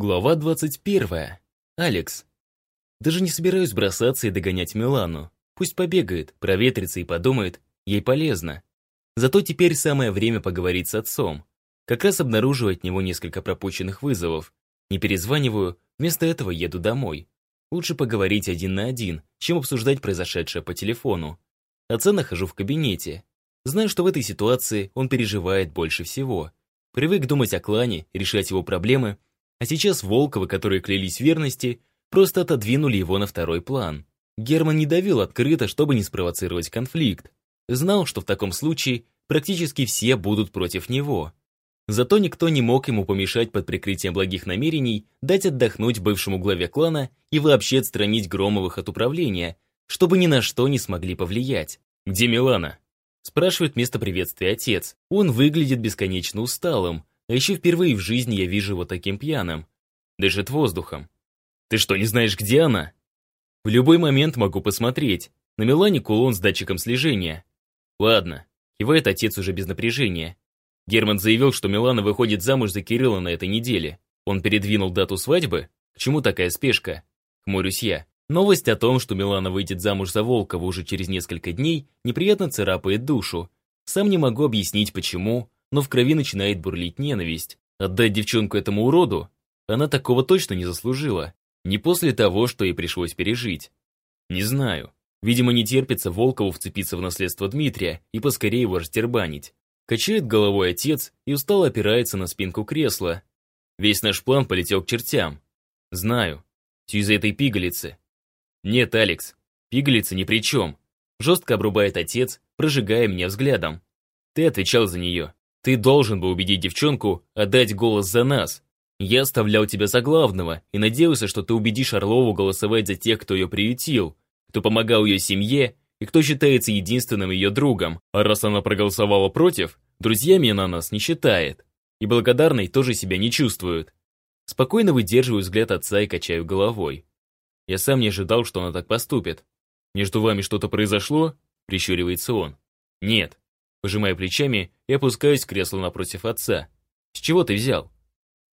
Глава 21. Алекс. Даже не собираюсь бросаться и догонять Милану. Пусть побегает, проветрится и подумает, ей полезно. Зато теперь самое время поговорить с отцом. Как раз обнаруживаю от него несколько пропущенных вызовов. Не перезваниваю, вместо этого еду домой. Лучше поговорить один на один, чем обсуждать произошедшее по телефону. Отца нахожу в кабинете. Знаю, что в этой ситуации он переживает больше всего. Привык думать о клане, решать его проблемы – а сейчас Волковы, которые клялись верности, просто отодвинули его на второй план. Герман не давил открыто, чтобы не спровоцировать конфликт. Знал, что в таком случае практически все будут против него. Зато никто не мог ему помешать под прикрытием благих намерений дать отдохнуть бывшему главе клана и вообще отстранить Громовых от управления, чтобы ни на что не смогли повлиять. «Где Милана?» Спрашивает место приветствия отец. Он выглядит бесконечно усталым, а еще впервые в жизни я вижу его таким пьяным. Дышит воздухом. Ты что, не знаешь, где она? В любой момент могу посмотреть. На Милане кулон с датчиком слежения. Ладно, кивает отец уже без напряжения. Герман заявил, что Милана выходит замуж за Кирилла на этой неделе. Он передвинул дату свадьбы? К чему такая спешка? Хмурюсь я. Новость о том, что Милана выйдет замуж за Волкова уже через несколько дней, неприятно царапает душу. Сам не могу объяснить, почему, но в крови начинает бурлить ненависть. Отдать девчонку этому уроду? Она такого точно не заслужила. Не после того, что ей пришлось пережить. Не знаю. Видимо, не терпится Волкову вцепиться в наследство Дмитрия и поскорее его растербанить. Качает головой отец и устало опирается на спинку кресла. Весь наш план полетел к чертям. Знаю. Все из-за этой пигалицы. Нет, Алекс, пигалица ни при чем. Жестко обрубает отец, прожигая меня взглядом. Ты отвечал за нее. Ты должен был убедить девчонку отдать голос за нас. Я оставлял тебя за главного и надеялся, что ты убедишь Орлову голосовать за тех, кто ее приютил, кто помогал ее семье и кто считается единственным ее другом. А раз она проголосовала против, друзьями она нас не считает. И благодарной тоже себя не чувствует. Спокойно выдерживаю взгляд отца и качаю головой. Я сам не ожидал, что она так поступит. «Между вами что-то произошло?» – прищуривается он. «Нет, Пожимая плечами и опускаюсь в кресло напротив отца. «С чего ты взял?»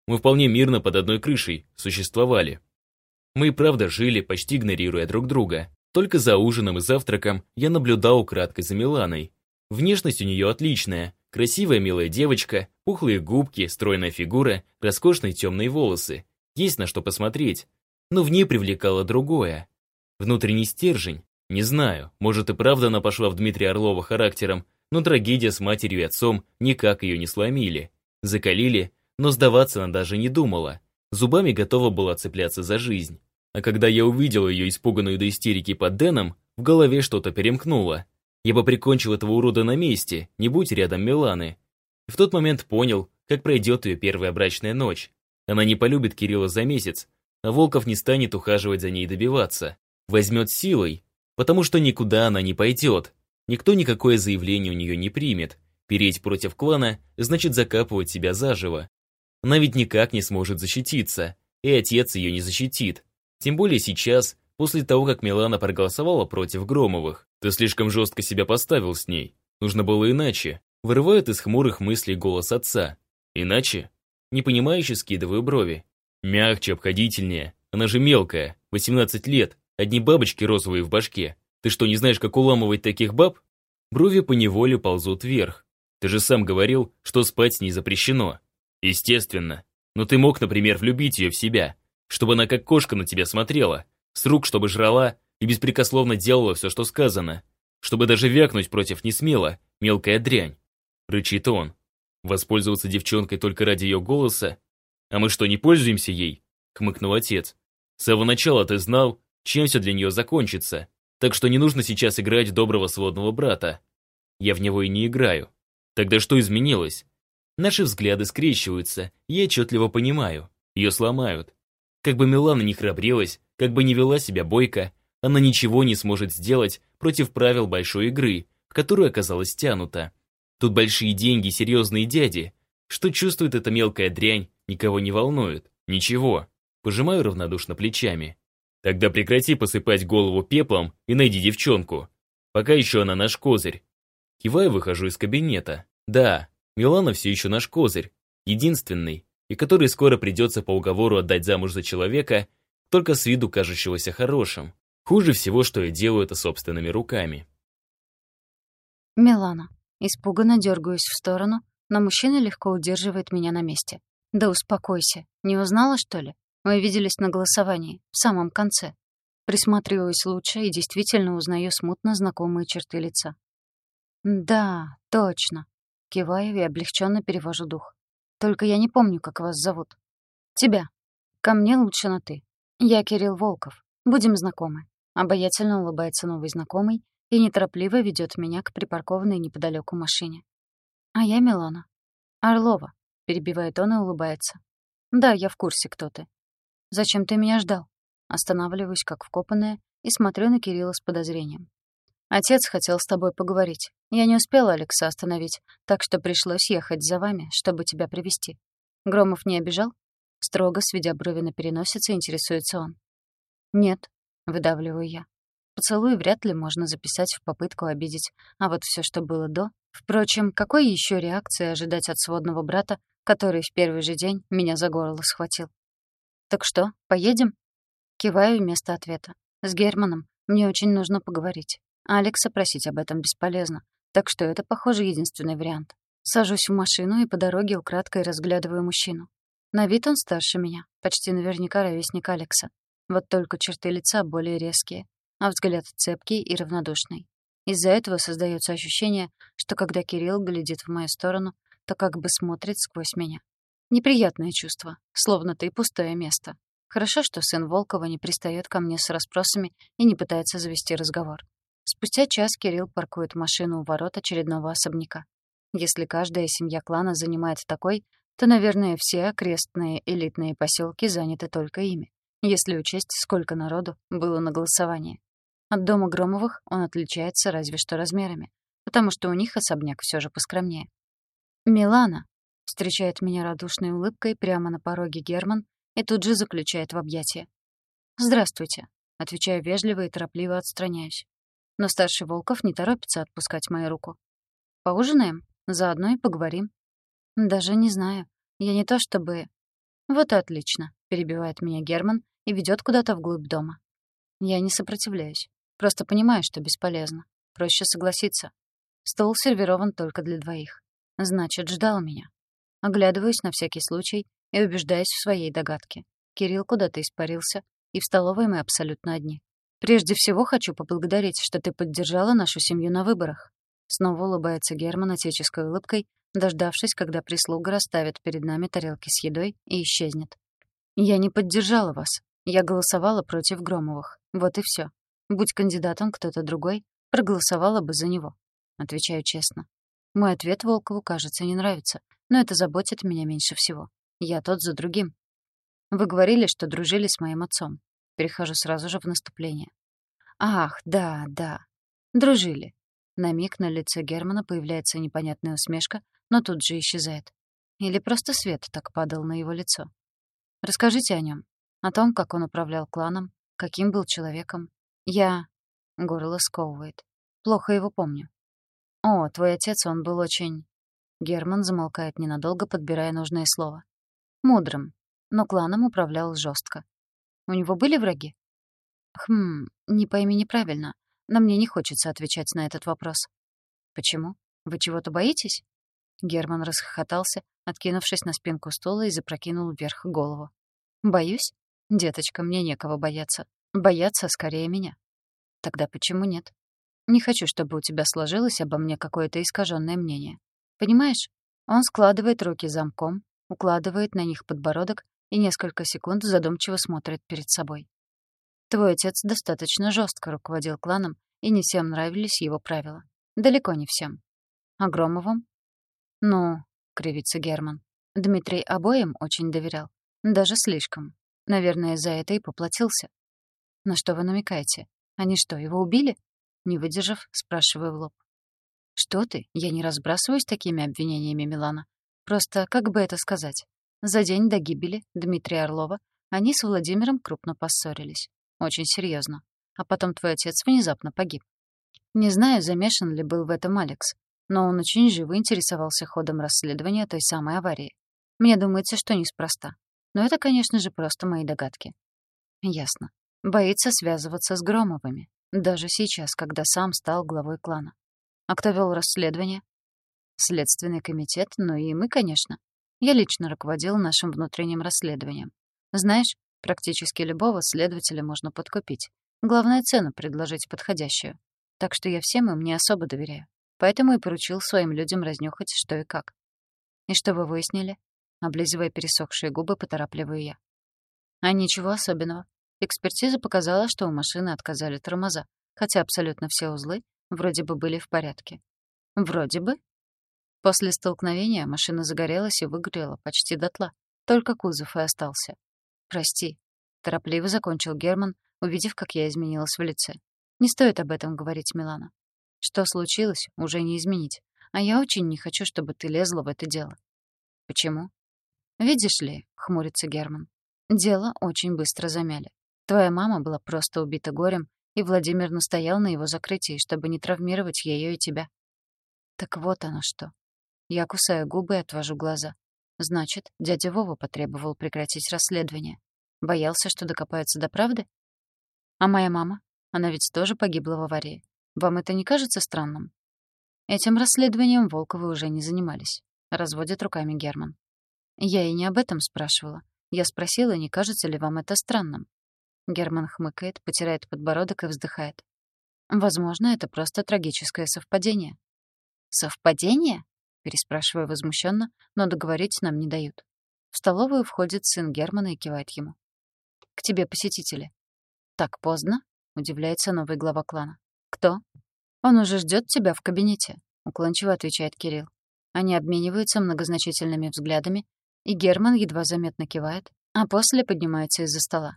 Мы вполне мирно под одной крышей существовали. Мы и правда жили, почти игнорируя друг друга. Только за ужином и завтраком я наблюдал украдкой за Миланой. Внешность у нее отличная. Красивая милая девочка, пухлые губки, стройная фигура, роскошные темные волосы. Есть на что посмотреть. Но в ней привлекало другое. Внутренний стержень. Не знаю, может и правда она пошла в Дмитрия Орлова характером, но трагедия с матерью и отцом никак ее не сломили. Закалили, но сдаваться она даже не думала. Зубами готова была цепляться за жизнь. А когда я увидел ее испуганную до истерики под Дэном, в голове что-то перемкнуло. Я бы прикончил этого урода на месте, не будь рядом Миланы. И в тот момент понял, как пройдет ее первая брачная ночь. Она не полюбит Кирилла за месяц, а Волков не станет ухаживать за ней и добиваться. Возьмет силой, потому что никуда она не пойдет, Никто никакое заявление у нее не примет. Переть против клана значит закапывать себя заживо. Она ведь никак не сможет защититься, и отец ее не защитит. Тем более сейчас, после того, как Милана проголосовала против Громовых. Ты слишком жестко себя поставил с ней. Нужно было иначе. Вырывает из хмурых мыслей голос отца. Иначе? Непонимающе скидываю брови. Мягче, обходительнее. Она же мелкая, 18 лет, одни бабочки розовые в башке. Ты что, не знаешь, как уламывать таких баб? Брови поневоле ползут вверх. Ты же сам говорил, что спать с ней запрещено. Естественно. Но ты мог, например, влюбить ее в себя, чтобы она как кошка на тебя смотрела, с рук, чтобы жрала и беспрекословно делала все, что сказано, чтобы даже вякнуть против не смела, мелкая дрянь. Рычит он. Воспользоваться девчонкой только ради ее голоса? А мы что, не пользуемся ей? Хмыкнул отец. С самого начала ты знал, чем все для нее закончится. Так что не нужно сейчас играть доброго сводного брата. Я в него и не играю. Тогда что изменилось? Наши взгляды скрещиваются, я отчетливо понимаю. Ее сломают. Как бы Милана не храбрилась, как бы не вела себя бойко, она ничего не сможет сделать против правил большой игры, в которую оказалась тянута. Тут большие деньги, серьезные дяди. Что чувствует эта мелкая дрянь, никого не волнует. Ничего. Пожимаю равнодушно плечами. Тогда прекрати посыпать голову пеплом и найди девчонку. Пока еще она наш козырь. Киваю, выхожу из кабинета. Да, Милана все еще наш козырь. Единственный. и который скоро придется по уговору отдать замуж за человека, только с виду кажущегося хорошим. Хуже всего, что я делаю это собственными руками. Милана. Испуганно дергаюсь в сторону, но мужчина легко удерживает меня на месте. Да успокойся. Не узнала, что ли? Мы виделись на голосовании, в самом конце. Присматриваюсь лучше и действительно узнаю смутно знакомые черты лица. «Да, точно», — киваю и облегченно перевожу дух. «Только я не помню, как вас зовут». «Тебя. Ко мне лучше на «ты». Я Кирилл Волков. Будем знакомы». Обаятельно улыбается новый знакомый и неторопливо ведет меня к припаркованной неподалеку машине. «А я Милана». «Орлова», — перебивает он и улыбается. «Да, я в курсе, кто ты. Зачем ты меня ждал?» Останавливаюсь, как вкопанная, и смотрю на Кирилла с подозрением. «Отец хотел с тобой поговорить. Я не успела Алекса остановить, так что пришлось ехать за вами, чтобы тебя привести. Громов не обижал?» Строго, сведя брови на переносице, интересуется он. «Нет», — выдавливаю я. Поцелуй вряд ли можно записать в попытку обидеть, а вот все, что было до... Впрочем, какой еще реакции ожидать от сводного брата, который в первый же день меня за горло схватил? «Так что, поедем?» Киваю вместо ответа. С Германом мне очень нужно поговорить. Алекса просить об этом бесполезно, так что это, похоже, единственный вариант. Сажусь в машину и по дороге украдкой разглядываю мужчину. На вид он старше меня, почти наверняка ровесник Алекса. Вот только черты лица более резкие, а взгляд цепкий и равнодушный. Из-за этого создается ощущение, что когда Кирилл глядит в мою сторону, то как бы смотрит сквозь меня. Неприятное чувство, словно ты пустое место. Хорошо, что сын Волкова не пристает ко мне с расспросами и не пытается завести разговор. Спустя час Кирилл паркует машину у ворот очередного особняка. Если каждая семья клана занимает такой, то, наверное, все окрестные элитные поселки заняты только ими, если учесть, сколько народу было на голосовании. От дома Громовых он отличается разве что размерами, потому что у них особняк все же поскромнее. «Милана», — встречает меня радушной улыбкой прямо на пороге Герман и тут же заключает в объятия. «Здравствуйте», — отвечаю вежливо и торопливо отстраняюсь. Но старший Волков не торопится отпускать мою руку. «Поужинаем? Заодно и поговорим». «Даже не знаю. Я не то чтобы...» «Вот и отлично», — перебивает меня Герман и ведет куда-то вглубь дома. Я не сопротивляюсь. Просто понимаю, что бесполезно. Проще согласиться. Стол сервирован только для двоих. Значит, ждал меня. Оглядываюсь на всякий случай и убеждаясь в своей догадке. Кирилл куда-то испарился, и в столовой мы абсолютно одни. «Прежде всего хочу поблагодарить, что ты поддержала нашу семью на выборах». Снова улыбается Герман отеческой улыбкой, дождавшись, когда прислуга расставит перед нами тарелки с едой и исчезнет. «Я не поддержала вас. Я голосовала против Громовых. Вот и все. Будь кандидатом кто-то другой, проголосовала бы за него». Отвечаю честно. Мой ответ Волкову, кажется, не нравится, но это заботит меня меньше всего. Я тот за другим. Вы говорили, что дружили с моим отцом. Перехожу сразу же в наступление. Ах, да, да. Дружили. На миг на лице Германа появляется непонятная усмешка, но тут же исчезает. Или просто свет так падал на его лицо. Расскажите о нем, о том, как он управлял кланом, каким был человеком. Я... Горло сковывает. Плохо его помню. О, твой отец, он был очень... Герман замолкает ненадолго, подбирая нужное слово. Мудрым, но кланом управлял жестко. У него были враги? Хм, не пойми неправильно, но мне не хочется отвечать на этот вопрос. Почему? Вы чего-то боитесь? Герман расхохотался, откинувшись на спинку стула и запрокинул вверх голову. Боюсь? Деточка, мне некого бояться. Бояться скорее меня. Тогда почему нет? Не хочу, чтобы у тебя сложилось обо мне какое-то искаженное мнение. Понимаешь? Он складывает руки замком, укладывает на них подбородок и несколько секунд задумчиво смотрит перед собой. Твой отец достаточно жестко руководил кланом, и не всем нравились его правила. Далеко не всем. А Громовым? Ну, кривится Герман. Дмитрий обоим очень доверял. Даже слишком. Наверное, за это и поплатился. На что вы намекаете? Они что, его убили? Не выдержав, спрашиваю в лоб. Что ты? Я не разбрасываюсь такими обвинениями, Милана. Просто, как бы это сказать, за день до гибели Дмитрия Орлова они с Владимиром крупно поссорились. Очень серьезно. А потом твой отец внезапно погиб. Не знаю, замешан ли был в этом Алекс, но он очень живо интересовался ходом расследования той самой аварии. Мне думается, что неспроста. Но это, конечно же, просто мои догадки. Ясно. Боится связываться с Громовыми. Даже сейчас, когда сам стал главой клана. А кто вел расследование? Следственный комитет, ну и мы, конечно. Я лично руководил нашим внутренним расследованием. Знаешь, практически любого следователя можно подкупить. Главное, цену предложить подходящую. Так что я всем им не особо доверяю. Поэтому и поручил своим людям разнюхать, что и как. И что вы выяснили? Облизывая пересохшие губы, поторапливаю я. А ничего особенного. Экспертиза показала, что у машины отказали тормоза, хотя абсолютно все узлы вроде бы были в порядке. Вроде бы. После столкновения машина загорелась и выгорела почти дотла. Только кузов и остался. «Прости», — торопливо закончил Герман, увидев, как я изменилась в лице. «Не стоит об этом говорить, Милана. Что случилось, уже не изменить. А я очень не хочу, чтобы ты лезла в это дело». «Почему?» «Видишь ли», — хмурится Герман, — «дело очень быстро замяли. Твоя мама была просто убита горем, и Владимир настоял на его закрытии, чтобы не травмировать ее и тебя». «Так вот оно что. Я кусаю губы и отвожу глаза. Значит, дядя Вова потребовал прекратить расследование. Боялся, что докопаются до правды? А моя мама? Она ведь тоже погибла в аварии. Вам это не кажется странным? Этим расследованием Волковы уже не занимались. Разводит руками Герман. Я и не об этом спрашивала. Я спросила, не кажется ли вам это странным. Герман хмыкает, потирает подбородок и вздыхает. Возможно, это просто трагическое совпадение. Совпадение? переспрашиваю возмущенно, но договорить нам не дают. В столовую входит сын Германа и кивает ему. «К тебе посетители». «Так поздно?» — удивляется новый глава клана. «Кто?» «Он уже ждет тебя в кабинете», — уклончиво отвечает Кирилл. Они обмениваются многозначительными взглядами, и Герман едва заметно кивает, а после поднимается из-за стола.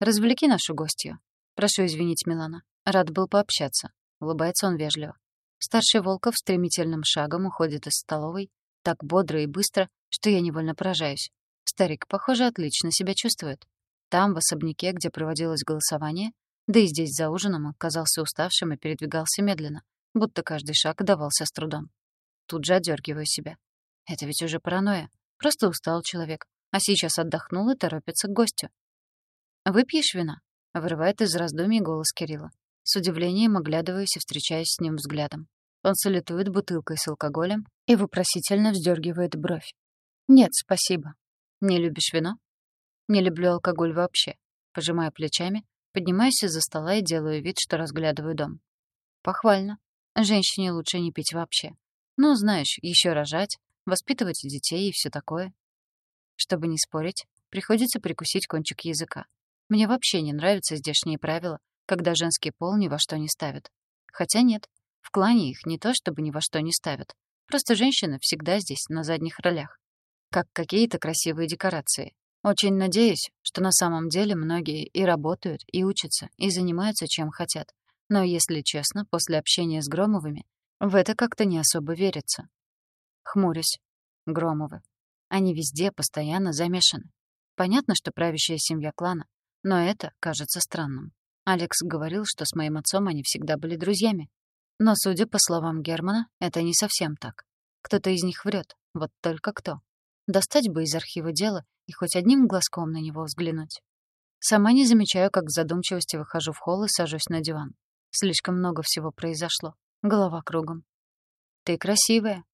«Развлеки нашу гостью. Прошу извинить Милана. Рад был пообщаться». Улыбается он вежливо. Старший Волков стремительным шагом уходит из столовой, так бодро и быстро, что я невольно поражаюсь. Старик, похоже, отлично себя чувствует. Там, в особняке, где проводилось голосование, да и здесь за ужином он казался уставшим и передвигался медленно, будто каждый шаг давался с трудом. Тут же одергиваю себя. Это ведь уже паранойя. Просто устал человек, а сейчас отдохнул и торопится к гостю. «Выпьешь вина?» — вырывает из раздумий голос Кирилла. С удивлением оглядываюсь и встречаюсь с ним взглядом. Он салютует бутылкой с алкоголем и вопросительно вздергивает бровь. «Нет, спасибо. Не любишь вино?» «Не люблю алкоголь вообще». Пожимаю плечами, поднимаюсь из-за стола и делаю вид, что разглядываю дом. Похвально. Женщине лучше не пить вообще. Ну, знаешь, еще рожать, воспитывать детей и все такое. Чтобы не спорить, приходится прикусить кончик языка. Мне вообще не нравятся здешние правила, когда женский пол ни во что не ставят. Хотя нет, в клане их не то чтобы ни во что не ставят. Просто женщины всегда здесь, на задних ролях. Как какие-то красивые декорации. Очень надеюсь, что на самом деле многие и работают, и учатся, и занимаются чем хотят. Но, если честно, после общения с Громовыми в это как-то не особо верится. Хмурюсь. Громовы. Они везде постоянно замешаны. Понятно, что правящая семья клана, но это кажется странным. Алекс говорил, что с моим отцом они всегда были друзьями. Но, судя по словам Германа, это не совсем так. Кто-то из них врет. Вот только кто. Достать бы из архива дело и хоть одним глазком на него взглянуть. Сама не замечаю, как в задумчивости выхожу в холл и сажусь на диван. Слишком много всего произошло. Голова кругом. «Ты красивая».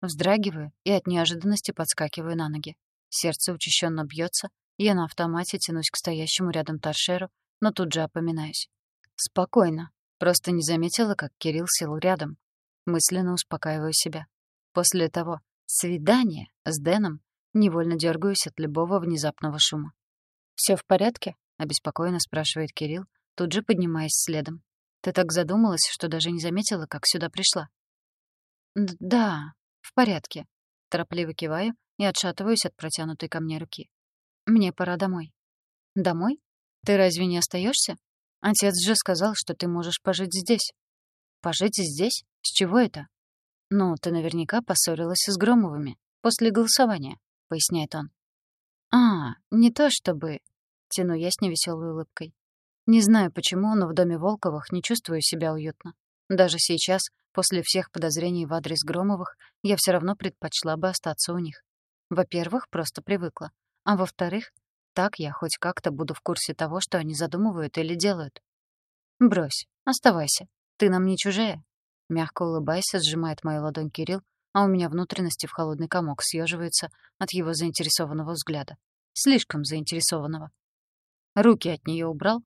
Вздрагиваю и от неожиданности подскакиваю на ноги. Сердце учащенно бьется, я на автомате тянусь к стоящему рядом торшеру, но тут же опоминаюсь. Спокойно. Просто не заметила, как Кирилл сел рядом. Мысленно успокаиваю себя. После того свидания с Дэном невольно дергаюсь от любого внезапного шума. Все в порядке?» — обеспокоенно спрашивает Кирилл, тут же поднимаясь следом. «Ты так задумалась, что даже не заметила, как сюда пришла?» «Да, в порядке», — торопливо киваю и отшатываюсь от протянутой ко мне руки. «Мне пора домой». «Домой? Ты разве не остаешься? Отец же сказал, что ты можешь пожить здесь. Пожить здесь? С чего это? Ну, ты наверняка поссорилась с Громовыми после голосования, поясняет он. А, не то чтобы... Тяну я с невеселой улыбкой. Не знаю почему, но в доме Волковых не чувствую себя уютно. Даже сейчас, после всех подозрений в адрес Громовых, я все равно предпочла бы остаться у них. Во-первых, просто привыкла. А во-вторых, так я хоть как-то буду в курсе того, что они задумывают или делают. «Брось, оставайся. Ты нам не чужая». Мягко улыбаясь, сжимает мою ладонь Кирилл, а у меня внутренности в холодный комок съеживаются от его заинтересованного взгляда. Слишком заинтересованного. Руки от нее убрал.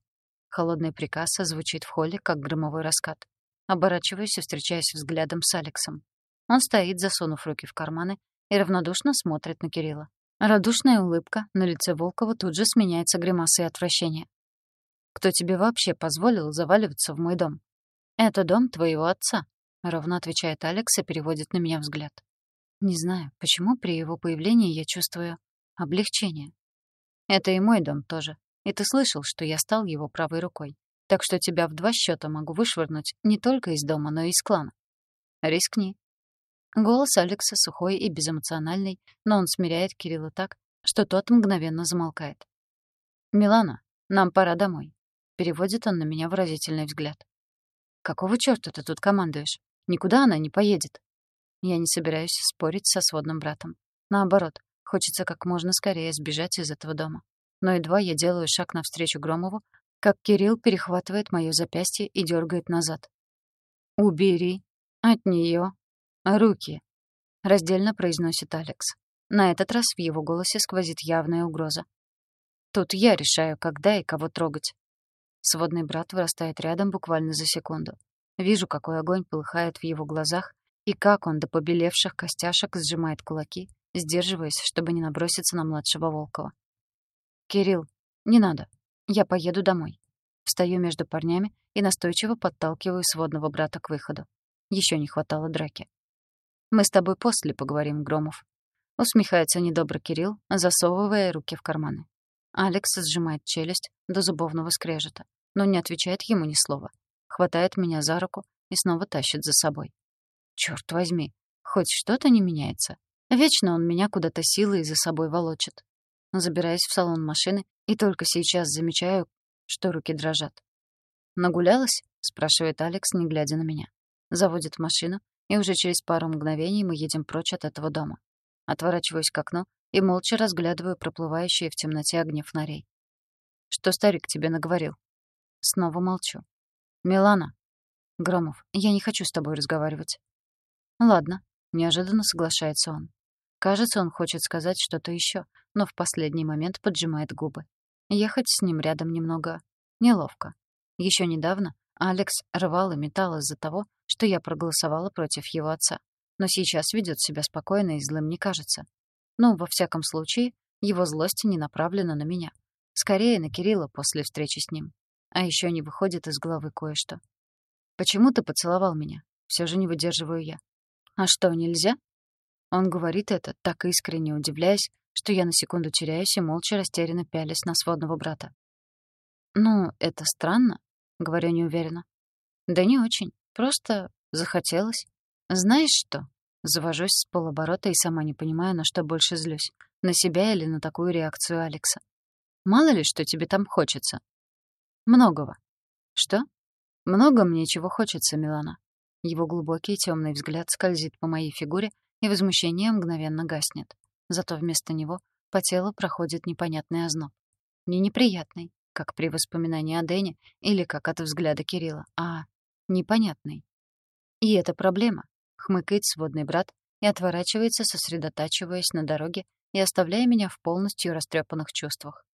Холодный приказ звучит в холле, как громовой раскат. Оборачиваюсь и встречаюсь взглядом с Алексом. Он стоит, засунув руки в карманы, и равнодушно смотрит на Кирилла. Радушная улыбка на лице Волкова тут же сменяется гримасой отвращения. «Кто тебе вообще позволил заваливаться в мой дом?» «Это дом твоего отца», — ровно отвечает Алекс и переводит на меня взгляд. Не знаю, почему при его появлении я чувствую облегчение. Это и мой дом тоже. И ты слышал, что я стал его правой рукой. Так что тебя в два счета могу вышвырнуть не только из дома, но и из клана. Рискни. Голос Алекса сухой и безэмоциональный, но он смиряет Кирилла так, что тот мгновенно замолкает. «Милана, нам пора домой», — переводит он на меня выразительный взгляд. «Какого чёрта ты тут командуешь? Никуда она не поедет». Я не собираюсь спорить со сводным братом. Наоборот, хочется как можно скорее сбежать из этого дома. Но едва я делаю шаг навстречу Громову, как Кирилл перехватывает моё запястье и дергает назад. «Убери от неё руки», — раздельно произносит Алекс. На этот раз в его голосе сквозит явная угроза. «Тут я решаю, когда и кого трогать». Сводный брат вырастает рядом буквально за секунду. Вижу, какой огонь полыхает в его глазах, и как он до побелевших костяшек сжимает кулаки, сдерживаясь, чтобы не наброситься на младшего Волкова. «Кирилл, не надо. Я поеду домой». Встаю между парнями и настойчиво подталкиваю сводного брата к выходу. Еще не хватало драки. «Мы с тобой после поговорим, Громов». Усмехается недобро Кирилл, засовывая руки в карманы. Алекс сжимает челюсть до зубовного скрежета, но не отвечает ему ни слова. Хватает меня за руку и снова тащит за собой. Черт возьми, хоть что-то не меняется. Вечно он меня куда-то силой за собой волочит забираясь в салон машины, и только сейчас замечаю, что руки дрожат. «Нагулялась?» — спрашивает Алекс, не глядя на меня. Заводит машину, и уже через пару мгновений мы едем прочь от этого дома. Отворачиваюсь к окну и молча разглядываю проплывающие в темноте огни фонарей. «Что старик тебе наговорил?» Снова молчу. «Милана!» «Громов, я не хочу с тобой разговаривать». «Ладно», — неожиданно соглашается он. Кажется, он хочет сказать что-то еще, но в последний момент поджимает губы. Ехать с ним рядом немного неловко. Еще недавно Алекс рвал и метал из-за того, что я проголосовала против его отца. Но сейчас ведет себя спокойно и злым не кажется. Ну, во всяком случае, его злость не направлена на меня. Скорее на Кирилла после встречи с ним. А еще не выходит из головы кое-что. «Почему ты поцеловал меня?» Все же не выдерживаю я. «А что, нельзя?» Он говорит это, так искренне удивляясь, что я на секунду теряюсь и молча растерянно пялись на сводного брата. «Ну, это странно», — говорю неуверенно. «Да не очень. Просто захотелось. Знаешь что?» Завожусь с полоборота и сама не понимаю, на что больше злюсь. На себя или на такую реакцию Алекса. Мало ли, что тебе там хочется. Многого. Что? Много мне чего хочется, Милана. Его глубокий темный взгляд скользит по моей фигуре, и возмущение мгновенно гаснет. Зато вместо него по телу проходит непонятный озноб. Не неприятный, как при воспоминании о Дэне или как от взгляда Кирилла, а непонятный. И это проблема, хмыкает сводный брат и отворачивается, сосредотачиваясь на дороге и оставляя меня в полностью растрепанных чувствах.